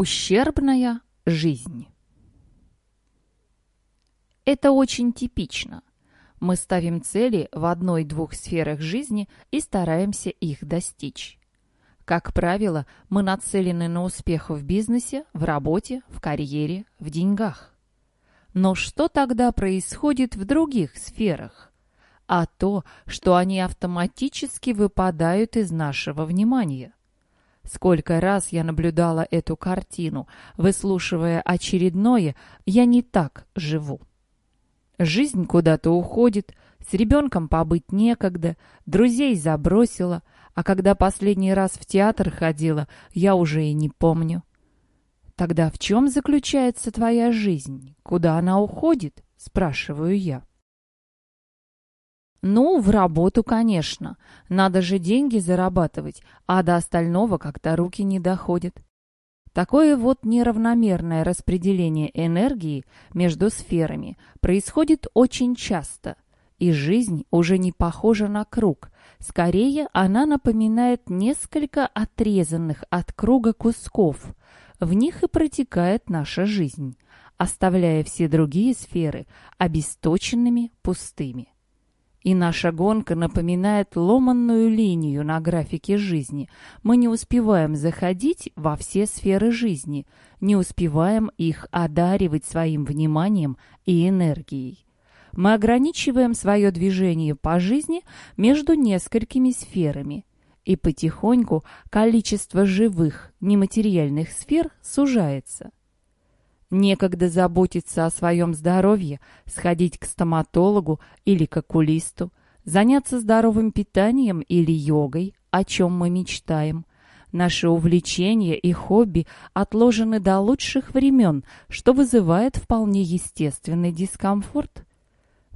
Ущербная жизнь. Это очень типично. Мы ставим цели в одной-двух сферах жизни и стараемся их достичь. Как правило, мы нацелены на успех в бизнесе, в работе, в карьере, в деньгах. Но что тогда происходит в других сферах? А то, что они автоматически выпадают из нашего внимания. Сколько раз я наблюдала эту картину, выслушивая очередное «я не так живу». Жизнь куда-то уходит, с ребенком побыть некогда, друзей забросила, а когда последний раз в театр ходила, я уже и не помню. Тогда в чем заключается твоя жизнь? Куда она уходит? Спрашиваю я. Ну, в работу, конечно. Надо же деньги зарабатывать, а до остального как-то руки не доходят. Такое вот неравномерное распределение энергии между сферами происходит очень часто, и жизнь уже не похожа на круг. Скорее, она напоминает несколько отрезанных от круга кусков. В них и протекает наша жизнь, оставляя все другие сферы обесточенными, пустыми. И наша гонка напоминает ломанную линию на графике жизни. Мы не успеваем заходить во все сферы жизни, не успеваем их одаривать своим вниманием и энергией. Мы ограничиваем свое движение по жизни между несколькими сферами, и потихоньку количество живых, нематериальных сфер сужается. Некогда заботиться о своем здоровье, сходить к стоматологу или к окулисту, заняться здоровым питанием или йогой, о чем мы мечтаем. Наши увлечения и хобби отложены до лучших времен, что вызывает вполне естественный дискомфорт.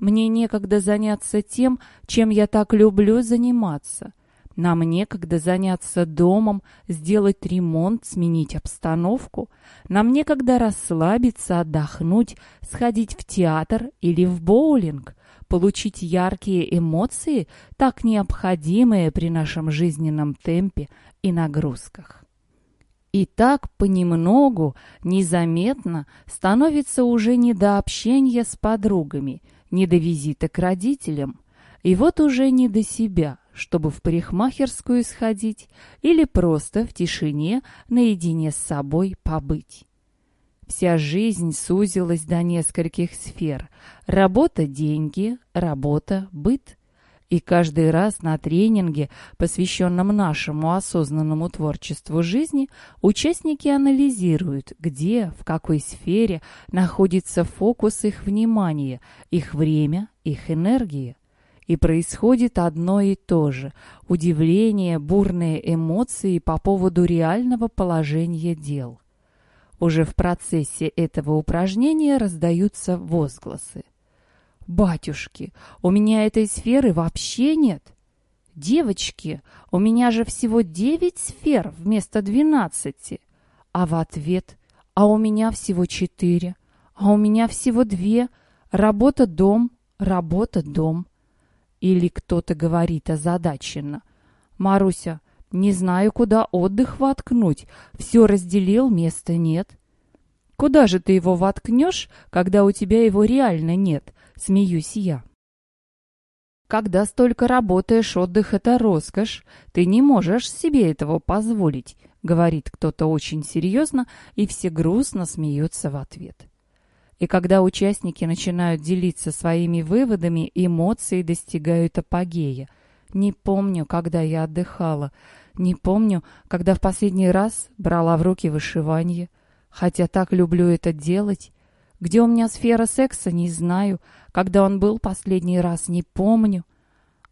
Мне некогда заняться тем, чем я так люблю заниматься – нам некогда заняться домом, сделать ремонт, сменить обстановку. Нам некогда расслабиться, отдохнуть, сходить в театр или в боулинг, получить яркие эмоции, так необходимые при нашем жизненном темпе и нагрузках. И так понемногу, незаметно становится уже не до общения с подругами, не до визита к родителям, и вот уже не до себя – чтобы в парикмахерскую сходить или просто в тишине наедине с собой побыть. Вся жизнь сузилась до нескольких сфер. Работа – деньги, работа – быт. И каждый раз на тренинге, посвященном нашему осознанному творчеству жизни, участники анализируют, где, в какой сфере находится фокус их внимания, их время, их энергии. И происходит одно и то же – удивление, бурные эмоции по поводу реального положения дел. Уже в процессе этого упражнения раздаются возгласы. «Батюшки, у меня этой сферы вообще нет!» «Девочки, у меня же всего девять сфер вместо двенадцати!» А в ответ «А у меня всего четыре!» «А у меня всего две!» «Работа-дом, работа-дом!» Или кто-то говорит озадаченно. «Маруся, не знаю, куда отдых воткнуть. Все разделил, места нет». «Куда же ты его воткнешь, когда у тебя его реально нет?» — смеюсь я. Когда столько работаешь, отдых — это роскошь. Ты не можешь себе этого позволить, — говорит кто-то очень серьезно, и все грустно смеются в ответ. И когда участники начинают делиться своими выводами, эмоции достигают апогея. Не помню, когда я отдыхала. Не помню, когда в последний раз брала в руки вышивание. Хотя так люблю это делать. Где у меня сфера секса, не знаю. Когда он был последний раз, не помню.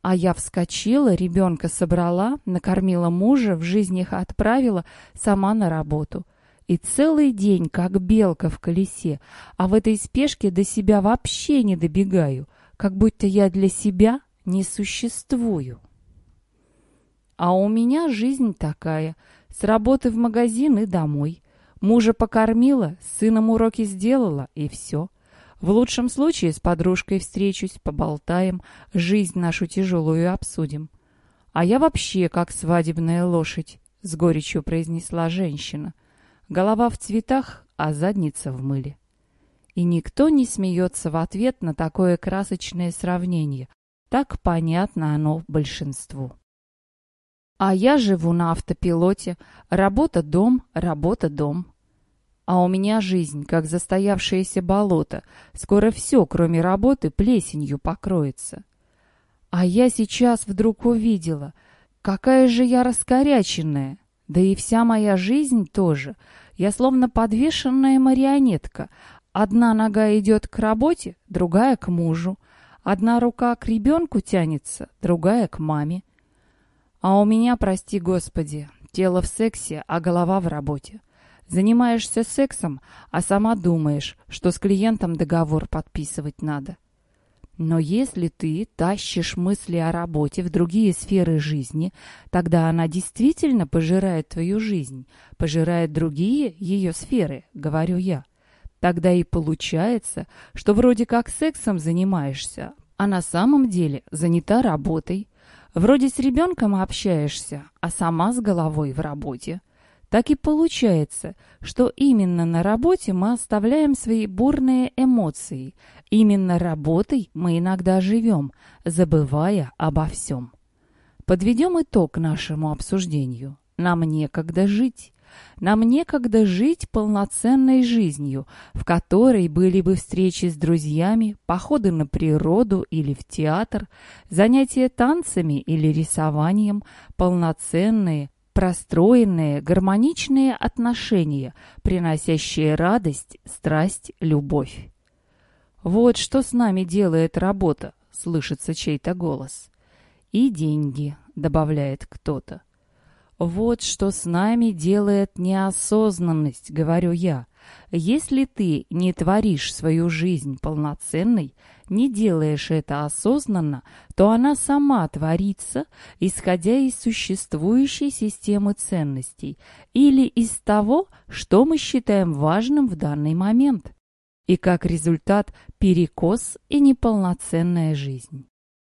А я вскочила, ребенка собрала, накормила мужа, в жизнь их отправила, сама на работу. И целый день, как белка в колесе, а в этой спешке до себя вообще не добегаю, как будто я для себя не существую. А у меня жизнь такая, с работы в магазин и домой. Мужа покормила, сыном уроки сделала, и все. В лучшем случае с подружкой встречусь, поболтаем, жизнь нашу тяжелую обсудим. А я вообще как свадебная лошадь, — с горечью произнесла женщина. Голова в цветах, а задница в мыле. И никто не смеется в ответ на такое красочное сравнение. Так понятно оно большинству. А я живу на автопилоте. Работа-дом, работа-дом. А у меня жизнь, как застоявшееся болото. Скоро все, кроме работы, плесенью покроется. А я сейчас вдруг увидела, какая же я раскоряченная. Да и вся моя жизнь тоже. Я словно подвешенная марионетка. Одна нога идет к работе, другая к мужу. Одна рука к ребенку тянется, другая к маме. А у меня, прости господи, тело в сексе, а голова в работе. Занимаешься сексом, а сама думаешь, что с клиентом договор подписывать надо. Но если ты тащишь мысли о работе в другие сферы жизни, тогда она действительно пожирает твою жизнь, пожирает другие ее сферы, говорю я. Тогда и получается, что вроде как сексом занимаешься, а на самом деле занята работой, Вроде с ребенком общаешься, а сама с головой в работе. Так и получается, что именно на работе мы оставляем свои бурные эмоции. Именно работой мы иногда живем, забывая обо всем. Подведем итог нашему обсуждению. Нам некогда жить. Нам некогда жить полноценной жизнью, в которой были бы встречи с друзьями, походы на природу или в театр, занятия танцами или рисованием, полноценные, простроенные, гармоничные отношения, приносящие радость, страсть, любовь. «Вот что с нами делает работа», — слышится чей-то голос. «И деньги», — добавляет кто-то. Вот что с нами делает неосознанность, говорю я. Если ты не творишь свою жизнь полноценной, не делаешь это осознанно, то она сама творится, исходя из существующей системы ценностей или из того, что мы считаем важным в данный момент. И как результат перекос и неполноценная жизнь.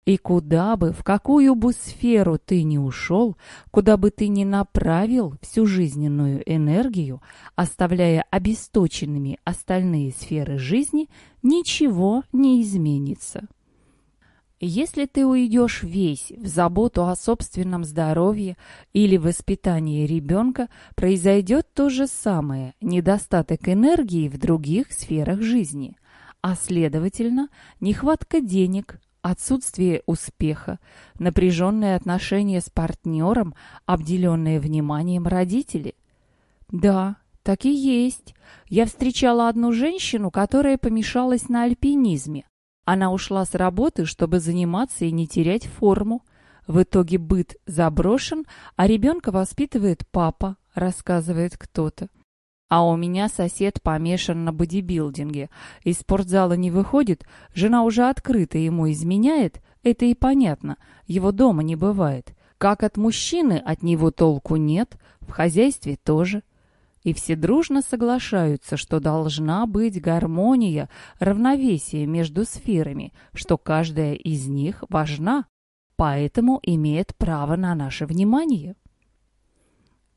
И куда бы, в какую бы сферу ты ни ушел, куда бы ты ни направил всю жизненную энергию, оставляя обесточенными остальные сферы жизни, ничего не изменится. Если ты уйдешь весь в заботу о собственном здоровье или воспитании ребенка, произойдет то же самое – недостаток энергии в других сферах жизни, а следовательно, нехватка денег, отсутствие успеха, напряженные отношения с партнером, обделенные вниманием родители. Да, так и есть. Я встречала одну женщину, которая помешалась на альпинизме. Она ушла с работы, чтобы заниматься и не терять форму. В итоге быт заброшен, а ребенка воспитывает папа, рассказывает кто-то. А у меня сосед помешан на бодибилдинге. Из спортзала не выходит, жена уже открыто ему изменяет. Это и понятно, его дома не бывает. Как от мужчины от него толку нет, в хозяйстве тоже. И все дружно соглашаются, что должна быть гармония, равновесие между сферами, что каждая из них важна, поэтому имеет право на наше внимание.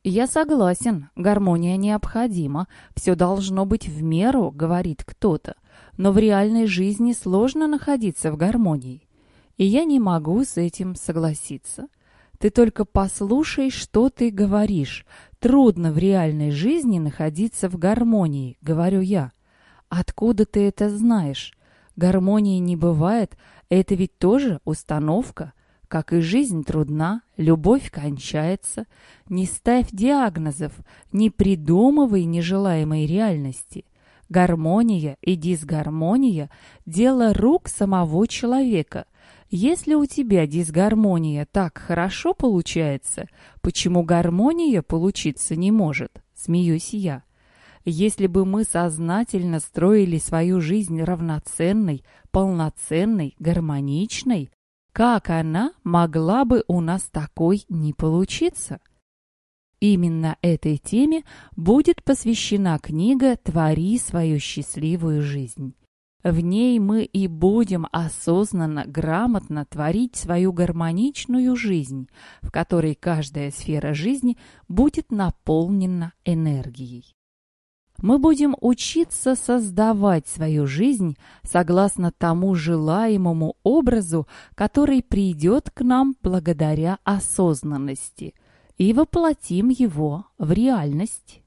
«Я согласен, гармония необходима, все должно быть в меру», — говорит кто-то. «Но в реальной жизни сложно находиться в гармонии. И я не могу с этим согласиться. Ты только послушай, что ты говоришь. Трудно в реальной жизни находиться в гармонии», — говорю я. «Откуда ты это знаешь? Гармонии не бывает, это ведь тоже установка». Как и жизнь трудна, любовь кончается. Не ставь диагнозов, не придумывай нежелаемой реальности. Гармония и дисгармония – дело рук самого человека. Если у тебя дисгармония так хорошо получается, почему гармония получиться не может? Смеюсь я. Если бы мы сознательно строили свою жизнь равноценной, полноценной, гармоничной, как она могла бы у нас такой не получиться? Именно этой теме будет посвящена книга «Твори свою счастливую жизнь». В ней мы и будем осознанно, грамотно творить свою гармоничную жизнь, в которой каждая сфера жизни будет наполнена энергией. Мы будем учиться создавать свою жизнь согласно тому желаемому образу, который придет к нам благодаря осознанности, и воплотим его в реальность.